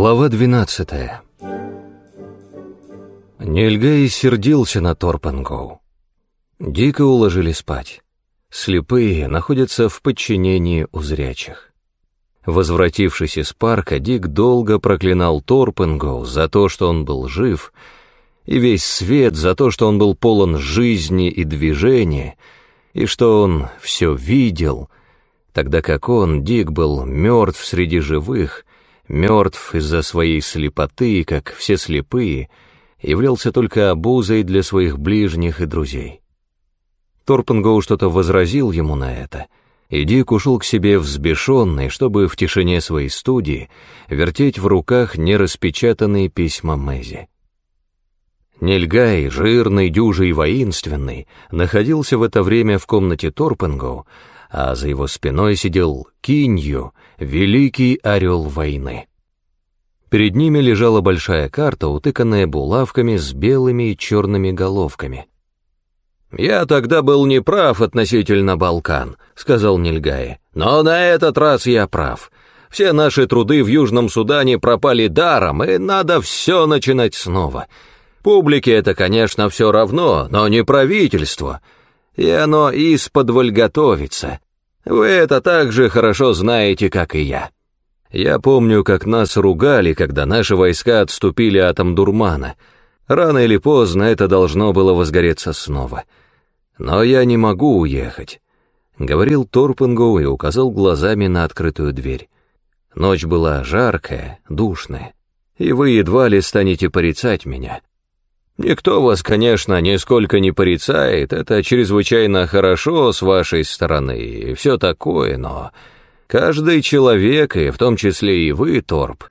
Глава 12 Нильгай сердился на Торпангоу. Дико уложили спать. Слепые находятся в подчинении у зрячих. Возвратившись из парка, Дик долго проклинал Торпенгоу за то, что он был жив, и весь свет за то, что он был полон жизни и движения, и что он все видел, тогда как он, Дик, был мертв среди живых, мертв из-за своей слепоты, как все слепые, являлся только обузой для своих ближних и друзей. Торпенгоу что-то возразил ему на это, и Дик ушел к себе взбешенный, чтобы в тишине своей студии вертеть в руках нераспечатанные письма Мэзи. Нельгай, жирный, дюжий воинственный, находился в это время в комнате Торпенгоу, а за его спиной сидел Кинью, великий орел войны. Перед ними лежала большая карта, утыканная булавками с белыми и черными головками. «Я тогда был неправ относительно Балкан», — сказал Нильгай. «Но на этот раз я прав. Все наши труды в Южном Судане пропали даром, и надо все начинать снова. Публике это, конечно, все равно, но не правительство и оно исподволь готовится. Вы это так же хорошо знаете, как и я. Я помню, как нас ругали, когда наши войска отступили от Амдурмана. Рано или поздно это должно было возгореться снова. Но я не могу уехать», — говорил Торпенгоу и указал глазами на открытую дверь. Ночь была жаркая, душная, и вы едва ли станете порицать меня. Никто вас, конечно, нисколько не порицает, это чрезвычайно хорошо с вашей стороны и все такое, но каждый человек, и в том числе и вы, Торп,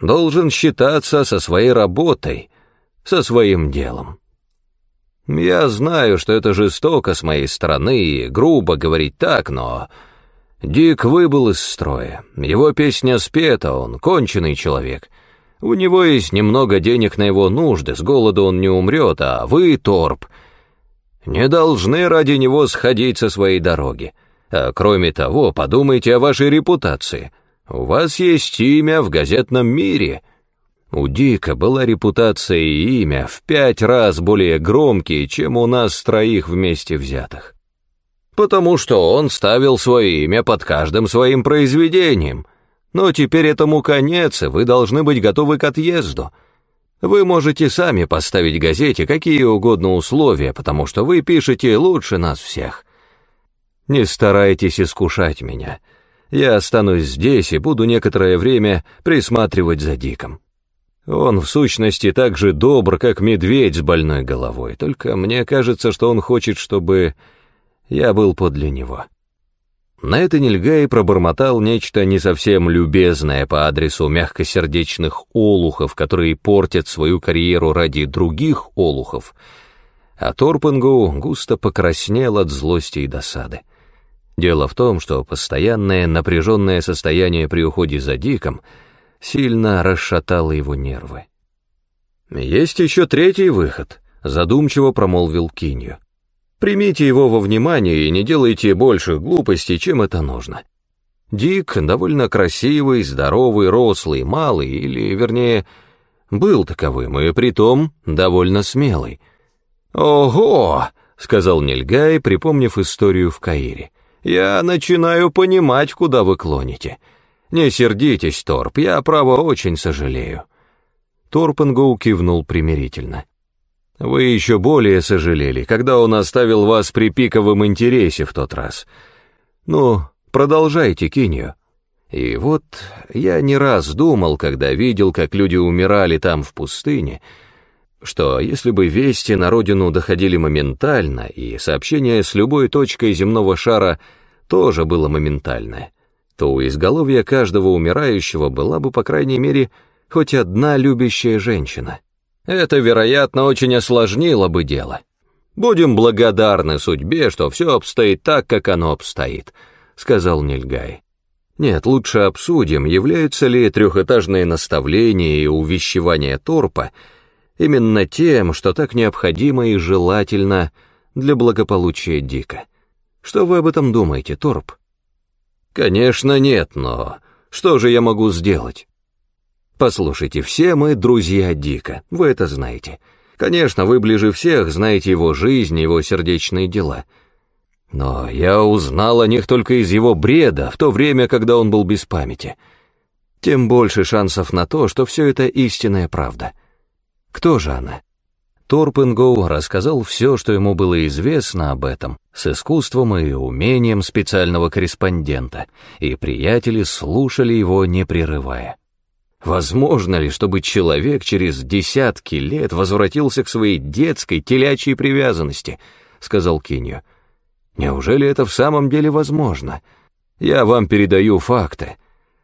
должен считаться со своей работой, со своим делом. Я знаю, что это жестоко с моей стороны и грубо говорить так, но... Дик выбыл из строя, его песня спета, он конченый человек — у него есть немного денег на его нужды, с голоду он не умрет, а вы, Торп, не должны ради него сходить со своей дороги. А кроме того, подумайте о вашей репутации. У вас есть имя в газетном мире. У Дика была репутация и имя в пять раз более громкие, чем у нас троих вместе взятых. Потому что он ставил свое имя под каждым своим произведением — но теперь этому конец, и вы должны быть готовы к отъезду. Вы можете сами поставить газете какие угодно условия, потому что вы пишете лучше нас всех. Не старайтесь искушать меня. Я останусь здесь и буду некоторое время присматривать за Диком. Он в сущности так же добр, как медведь с больной головой, только мне кажется, что он хочет, чтобы я был подле него. На это Нильгай пробормотал нечто не совсем любезное по адресу мягкосердечных олухов, которые портят свою карьеру ради других олухов, а Торпенгу густо покраснел от злости и досады. Дело в том, что постоянное напряженное состояние при уходе за Диком сильно расшатало его нервы. «Есть еще третий выход», — задумчиво промолвил Кинью. Примите его во внимание и не делайте больше глупостей, чем это нужно. Дик довольно красивый, здоровый, рослый, малый, или, вернее, был таковым, и притом довольно смелый. «Ого!» — сказал Нильгай, припомнив историю в Каире. «Я начинаю понимать, куда вы клоните. Не сердитесь, Торп, я, право, очень сожалею». Торпенгоу кивнул примирительно. Вы еще более сожалели, когда он оставил вас при пиковом интересе в тот раз. Ну, продолжайте, Кинью. И вот я не раз думал, когда видел, как люди умирали там в пустыне, что если бы вести на родину доходили моментально, и сообщение с любой точкой земного шара тоже было моментальное, то у изголовья каждого умирающего была бы, по крайней мере, хоть одна любящая женщина. Это, вероятно, очень осложнило бы дело. Будем благодарны судьбе, что все обстоит так, как оно обстоит», — сказал Нильгай. «Нет, лучше обсудим, являются ли трехэтажные наставления и увещевания Торпа именно тем, что так необходимо и желательно для благополучия Дика. Что вы об этом думаете, Торп?» «Конечно нет, но что же я могу сделать?» Послушайте, все мы друзья Дика, вы это знаете. Конечно, вы ближе всех знаете его жизнь, его сердечные дела. Но я узнал о них только из его бреда, в то время, когда он был без памяти. Тем больше шансов на то, что все это истинная правда. Кто же она? Торпенгоу рассказал все, что ему было известно об этом, с искусством и умением специального корреспондента, и приятели слушали его, не прерывая. Возможно ли, чтобы человек через десятки лет возвратился к своей детской телячьей привязанности, сказал Кинью. Неужели это в самом деле возможно? Я вам передаю факты.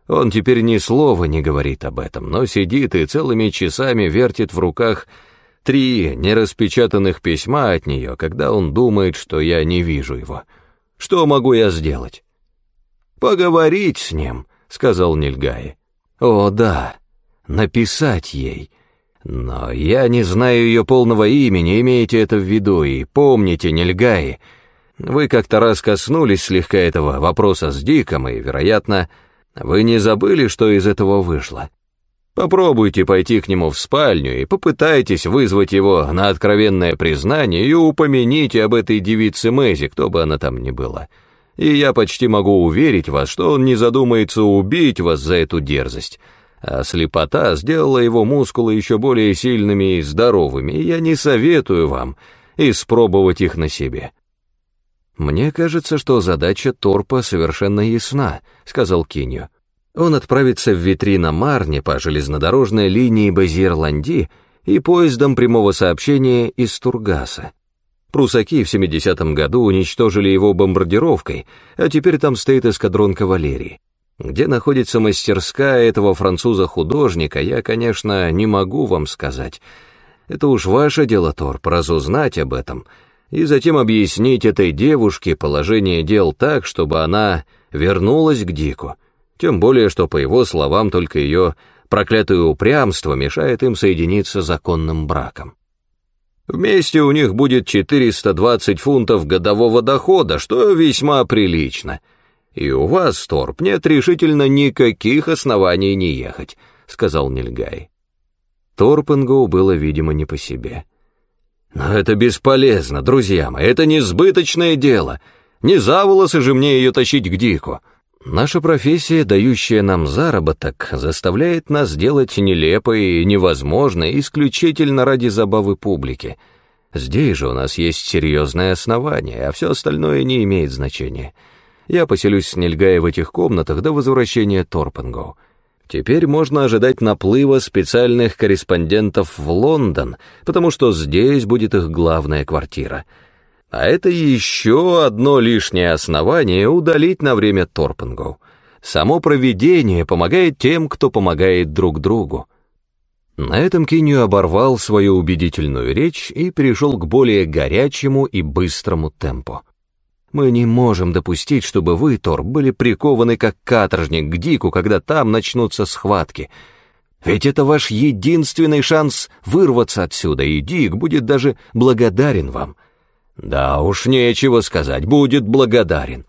Он теперь ни слова не говорит об этом, но сидит и целыми часами вертит в руках три нераспечатанных письма от нее, когда он думает, что я не вижу его. Что могу я сделать? Поговорить с ним, сказал Нильгай. О, да, написать ей. Но я не знаю ее полного имени, имейте это в виду, и помните, Нильгай, вы как-то раз коснулись слегка этого вопроса с Диком, и, вероятно, вы не забыли, что из этого вышло. Попробуйте пойти к нему в спальню и попытайтесь вызвать его на откровенное признание и упомяните об этой девице Мэзи, кто бы она там ни была. И я почти могу уверить вас, что он не задумается убить вас за эту дерзость. А слепота сделала его мускулы еще более сильными и здоровыми, и я не советую вам испробовать их на себе. «Мне кажется, что задача Торпа совершенно ясна», — сказал Кинью. Он отправится в Витрина Марне по железнодорожной линии Базир-Ланди и поездом прямого сообщения из Тургаса. Прусаки в 70-м году уничтожили его бомбардировкой, а теперь там стоит эскадрон кавалерии. Где находится мастерская этого француза-художника, я, конечно, не могу вам сказать. Это уж ваше дело, Торп, разузнать об этом, и затем объяснить этой девушке положение дел так, чтобы она вернулась к Дику. Тем более, что, по его словам, только ее проклятое упрямство мешает им соединиться законным браком. Вместе у них будет 420 фунтов годового дохода, что весьма прилично. И у вас, Торп, нет решительно никаких оснований не ехать, сказал Нильгай. Торпенгоу было, видимо, не по себе. Но это бесполезно, друзья мои, это несбыточное дело. Не за волосы же мне ее тащить к Дику. Наша профессия, дающая нам заработок, заставляет нас делать нелепое и невозможное исключительно ради забавы публики. Здесь же у нас есть серьезное основание, а все остальное не имеет значения. Я поселюсь с Нельгай в этих комнатах до возвращения Торпенгоу. Теперь можно ожидать наплыва специальных корреспондентов в Лондон, потому что здесь будет их главная квартира — а это еще одно лишнее основание удалить на время Торпенгоу. Само провидение помогает тем, кто помогает друг другу. На этом Кинью оборвал свою убедительную речь и перешел к более горячему и быстрому темпу. Мы не можем допустить, чтобы вы, Тор, были прикованы как каторжник к Дику, когда там начнутся схватки. Ведь это ваш единственный шанс вырваться отсюда, и Дик будет даже благодарен вам. Да уж нечего сказать, будет благодарен.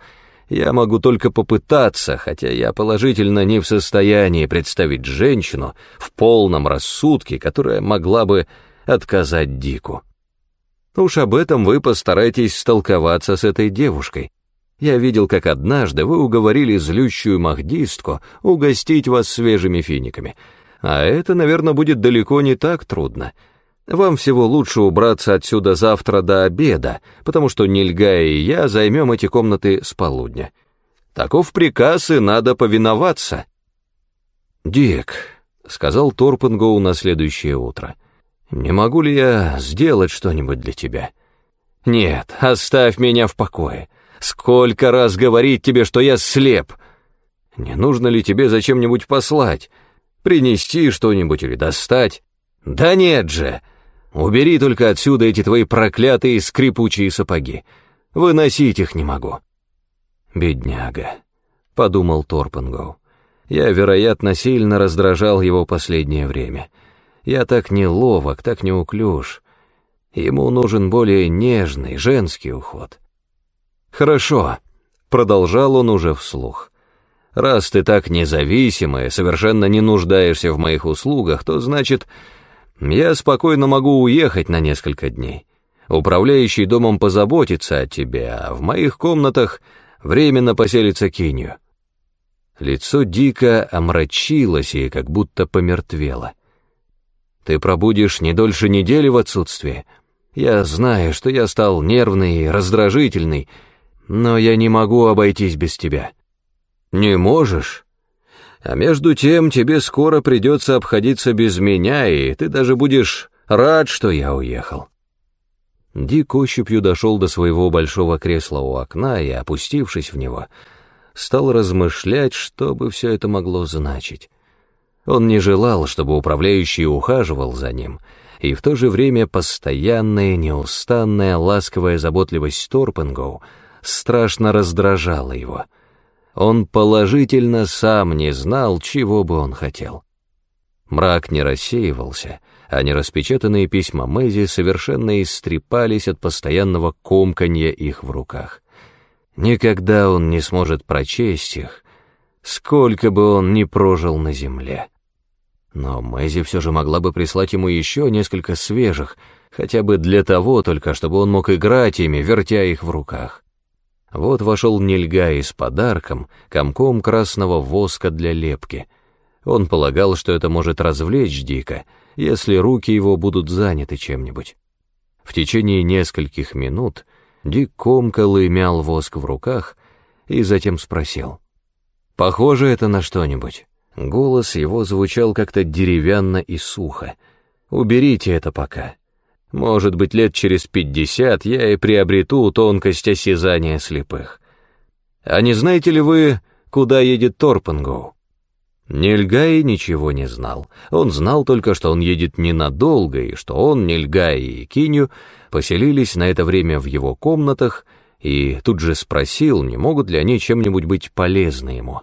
Я могу только попытаться, хотя я положительно не в состоянии представить женщину в полном рассудке, которая могла бы отказать Дику. Уж об этом вы постарайтесь столковаться с этой девушкой. Я видел, как однажды вы уговорили злющую махдистку угостить вас свежими финиками, а это, наверное, будет далеко не так трудно — вам всего лучше убраться отсюда завтра до обеда, потому что Нильга и я займем эти комнаты с полудня. Таков приказ, и надо повиноваться». «Дик», — сказал Торпенгоу на следующее утро, — «не могу ли я сделать что-нибудь для тебя?» «Нет, оставь меня в покое. Сколько раз говорить тебе, что я слеп? Не нужно ли тебе зачем-нибудь послать? Принести что-нибудь или достать?» «Да нет же!» Убери только отсюда эти твои проклятые скрипучие сапоги. Выносить их не могу». «Бедняга», — подумал Торпенгоу. «Я, вероятно, сильно раздражал его последнее время. Я так неловок, так неуклюж. Ему нужен более нежный, женский уход». «Хорошо», — продолжал он уже вслух. Раз ты так независимая, совершенно не нуждаешься в моих услугах, то значит, я спокойно могу уехать на несколько дней. Управляющий домом позаботится о тебе, а в моих комнатах временно поселится Кинью. Лицо дико омрачилось и как будто помертвело. Ты пробудешь не дольше недели в отсутствии. Я знаю, что я стал нервный и раздражительный, но я не могу обойтись без тебя. Не можешь? А между тем тебе скоро придется обходиться без меня, и ты даже будешь рад, что я уехал. Дик ощупью дошел до своего большого кресла у окна и, опустившись в него, стал размышлять, что бы все это могло значить. Он не желал, чтобы управляющий ухаживал за ним, и в то же время постоянная, неустанная, ласковая заботливость Торпенгоу страшно раздражала его. Он положительно сам не знал, чего бы он хотел. Мрак не рассеивался, а нераспечатанные письма Мэзи совершенно истрепались от постоянного комканья их в руках. Никогда он не сможет прочесть их, сколько бы он ни прожил на земле. Но Мэзи все же могла бы прислать ему еще несколько свежих, хотя бы для того только, чтобы он мог играть ими, вертя их в руках. Вот вошел Нильгай с подарком, комком красного воска для лепки. Он полагал, что это может развлечь Дика, если руки его будут заняты чем-нибудь. В течение нескольких минут Дик комкал и мял воск в руках и затем спросил. «Похоже это на что-нибудь?» Голос его звучал как-то деревянно и сухо. «Уберите это пока. Может быть, лет через пятьдесят я и приобрету тонкость осязания слепых. А не знаете ли вы, куда едет Торпенгоу?» Нельгай ничего не знал. Он знал только, что он едет ненадолго, и что он, Нельгай и Киню поселились на это время в его комнатах, и тут же спросил, не могут ли они чем-нибудь быть полезны ему.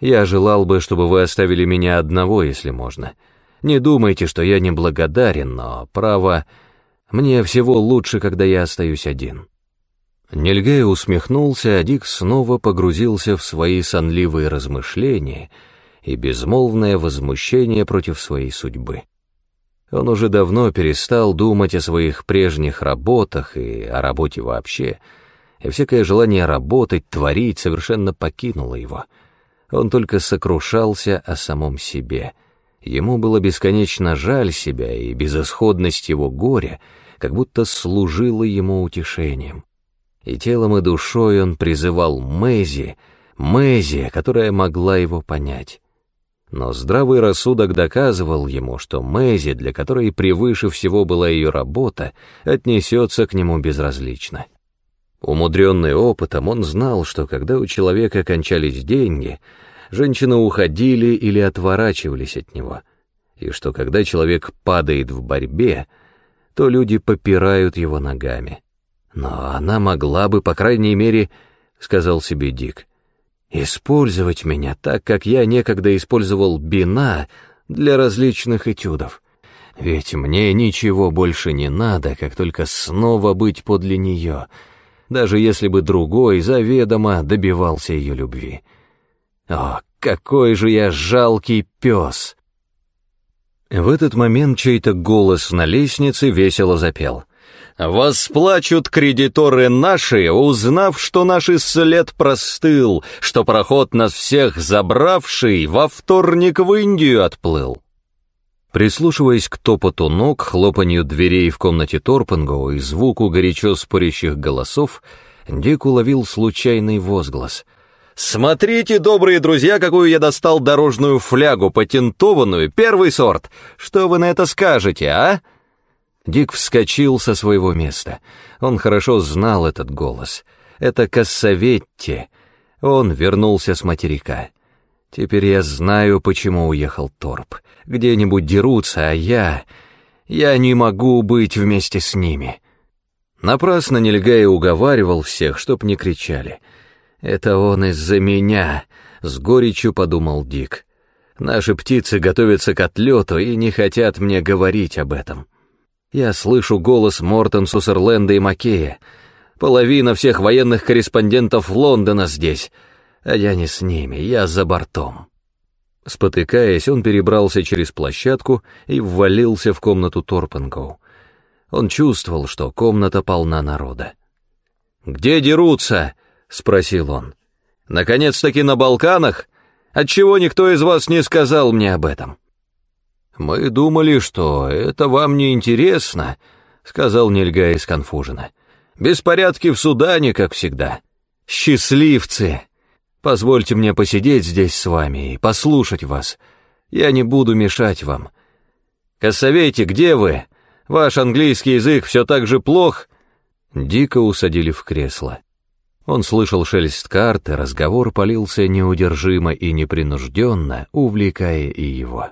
«Я желал бы, чтобы вы оставили меня одного, если можно. Не думайте, что я неблагодарен, но, право, мне всего лучше, когда я остаюсь один». Нельгай усмехнулся, а Дик снова погрузился в свои сонливые размышления — и безмолвное возмущение против своей судьбы. Он уже давно перестал думать о своих прежних работах и о работе вообще, и всякое желание работать, творить совершенно покинуло его. Он только сокрушался о самом себе. Ему было бесконечно жаль себя, и безысходность его горя как будто служила ему утешением. И телом и душой он призывал Мэзи, Мэзи, которая могла его понять. Но здравый рассудок доказывал ему, что Мэзи, для которой превыше всего была ее работа, отнесется к нему безразлично. Умудренный опытом, он знал, что когда у человека кончались деньги, женщины уходили или отворачивались от него, и что когда человек падает в борьбе, то люди попирают его ногами. Но она могла бы, по крайней мере, сказал себе Дик, — Использовать меня так, как я некогда использовал бина для различных этюдов. Ведь мне ничего больше не надо, как только снова быть подле нее, даже если бы другой заведомо добивался ее любви. О, какой же я жалкий пес! В этот момент чей-то голос на лестнице весело запел — Восплачут кредиторы наши, узнав, что наш след простыл, что проход нас всех забравший во вторник в Индию отплыл. Прислушиваясь к топоту ног, хлопанью дверей в комнате Торпенгоу и звуку горячо спорящих голосов, Дик уловил случайный возглас. «Смотрите, добрые друзья, какую я достал дорожную флягу, патентованную, первый сорт! Что вы на это скажете, а?» Дик вскочил со своего места. Он хорошо знал этот голос. Это Кассаветти. Он вернулся с материка. Теперь я знаю, почему уехал Торп. Где-нибудь дерутся, а я... Я не могу быть вместе с ними. Напрасно Нельгай уговаривал всех, чтоб не кричали. «Это он из-за меня», — с горечью подумал Дик. «Наши птицы готовятся к отлету и не хотят мне говорить об этом». Я слышу голос Мортон Сусерленда и Макея. Половина всех военных корреспондентов Лондона здесь. А я не с ними, я за бортом. Спотыкаясь, он перебрался через площадку и ввалился в комнату Торпенгоу. Он чувствовал, что комната полна народа. «Где дерутся?» — спросил он. «Наконец-таки на Балканах? Отчего никто из вас не сказал мне об этом?» «Мы думали, что это вам не интересно», — сказал Нельгай сконфуженно. «Беспорядки в Судане, как всегда. Счастливцы! Позвольте мне посидеть здесь с вами и послушать вас. Я не буду мешать вам. Косовейте, где вы? Ваш английский язык все так же плох?» Дико усадили в кресло. Он слышал шелест карты, разговор полился неудержимо и непринужденно, увлекая и его.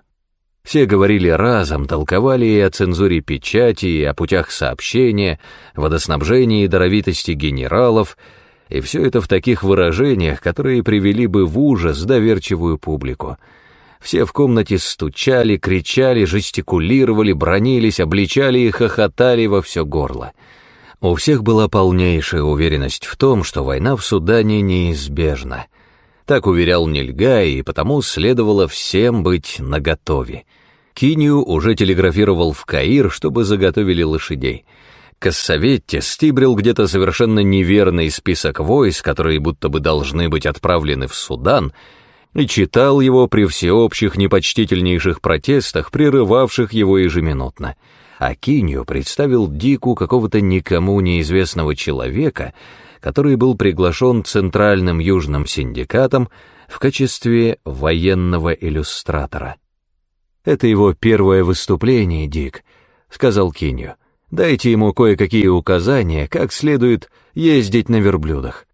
Все говорили разом, толковали и о цензуре печати, и о путях сообщения, водоснабжении и даровитости генералов, и все это в таких выражениях, которые привели бы в ужас доверчивую публику. Все в комнате стучали, кричали, жестикулировали, бронились, обличали и хохотали во все горло. У всех была полнейшая уверенность в том, что война в Судане неизбежна — так уверял Нильгай, и потому следовало всем быть наготове. Кинью уже телеграфировал в Каир, чтобы заготовили лошадей. Кассаветте стибрил где-то совершенно неверный список войск, которые будто бы должны быть отправлены в Судан, и читал его при всеобщих непочтительнейших протестах, прерывавших его ежеминутно. А Кинью представил Дику какого-то никому неизвестного человека, который был приглашен Центральным Южным синдикатом в качестве военного иллюстратора. «Это его первое выступление, Дик», — сказал Кинью. «Дайте ему кое-какие указания, как следует ездить на верблюдах».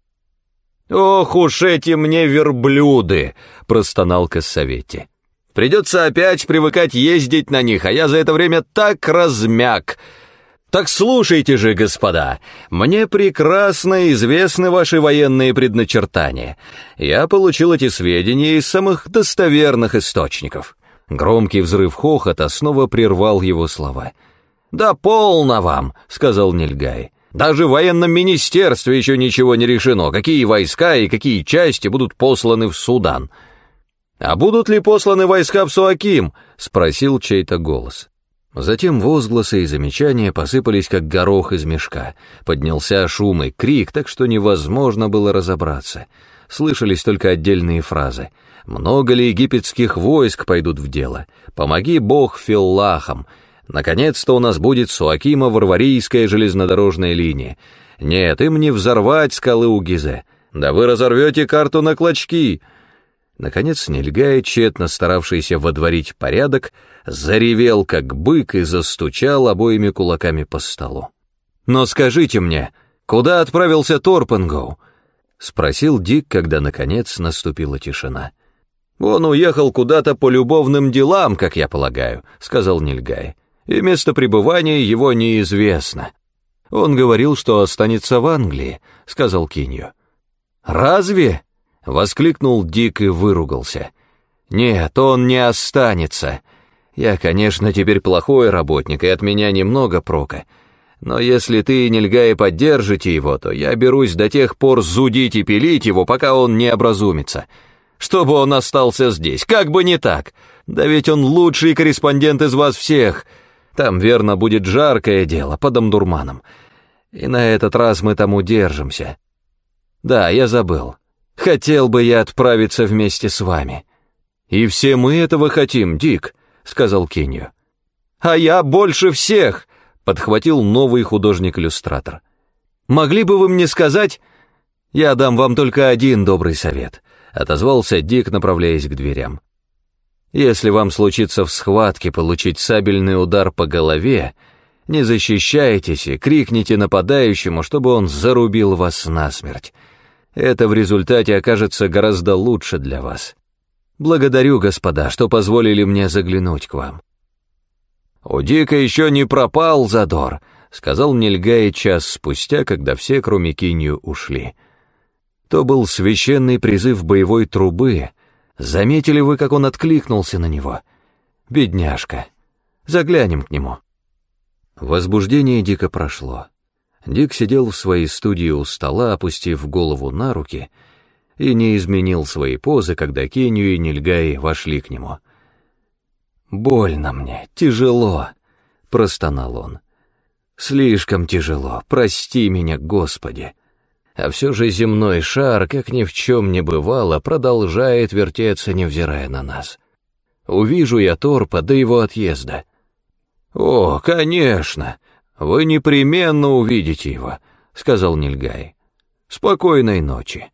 «Ох уж эти мне верблюды!» — простонал Кассаветти. «Придется опять привыкать ездить на них, а я за это время так размяк, так слушайте же, господа, мне прекрасно известны ваши военные предначертания. Я получил эти сведения из самых достоверных источников. Громкий взрыв хохота снова прервал его слова. «Да полно вам», — сказал Нильгай. «Даже в военном министерстве еще ничего не решено, какие войска и какие части будут посланы в Судан». «А будут ли посланы войска в Суаким?» — спросил чей-то голос. Затем возгласы и замечания посыпались, как горох из мешка. Поднялся шум и крик, так что невозможно было разобраться. Слышались только отдельные фразы. «Много ли египетских войск пойдут в дело? Помоги Бог филлахам! Наконец-то у нас будет Суакима-Варварийская железнодорожная линия. Нет, им не взорвать скалы у Гизе. Да вы разорвете карту на клочки!» Наконец Нельгай, тщетно старавшийся водворить порядок, заревел, как бык, и застучал обоими кулаками по столу. «Но скажите мне, куда отправился Торпенгоу?» — спросил Дик, когда, наконец, наступила тишина. «Он уехал куда-то по любовным делам, как я полагаю», — сказал Нильгай, «и место пребывания его неизвестно». «Он говорил, что останется в Англии», — сказал Кинью. «Разве?» Воскликнул Дик и выругался. «Нет, он не останется. Я, конечно, теперь плохой работник, и от меня немного прока. Но если ты, и Нельгай, поддержите его, то я берусь до тех пор зудить и пилить его, пока он не образумится. Чтобы он остался здесь, как бы не так. Да ведь он лучший корреспондент из вас всех. Там, верно, будет жаркое дело, под Амдурманом. И на этот раз мы там удержимся. Да, я забыл. Хотел бы я отправиться вместе с вами. И все мы этого хотим, Дик, сказал Кенью. А я больше всех, подхватил новый художник-иллюстратор. Могли бы вы мне сказать... Я дам вам только один добрый совет, отозвался Дик, направляясь к дверям. Если вам случится в схватке получить сабельный удар по голове, не защищайтесь и крикните нападающему, чтобы он зарубил вас насмерть. Это в результате окажется гораздо лучше для вас. Благодарю, господа, что позволили мне заглянуть к вам. У Дика еще не пропал задор, сказал Нельгай час спустя, когда все, кроме Кинью, ушли. То был священный призыв боевой трубы. Заметили вы, как он откликнулся на него? Бедняжка. Заглянем к нему. Возбуждение дико прошло. Дик сидел в своей студии у стола, опустив голову на руки, и не изменил свои позы, когда Кеню и Нильгай вошли к нему. «Больно мне, тяжело», — простонал он. «Слишком тяжело, прости меня, Господи». А все же земной шар, как ни в чем не бывало, продолжает вертеться, невзирая на нас. Увижу я Торпа до его отъезда. «О, конечно, вы непременно увидите его», — сказал Нильгай. «Спокойной ночи».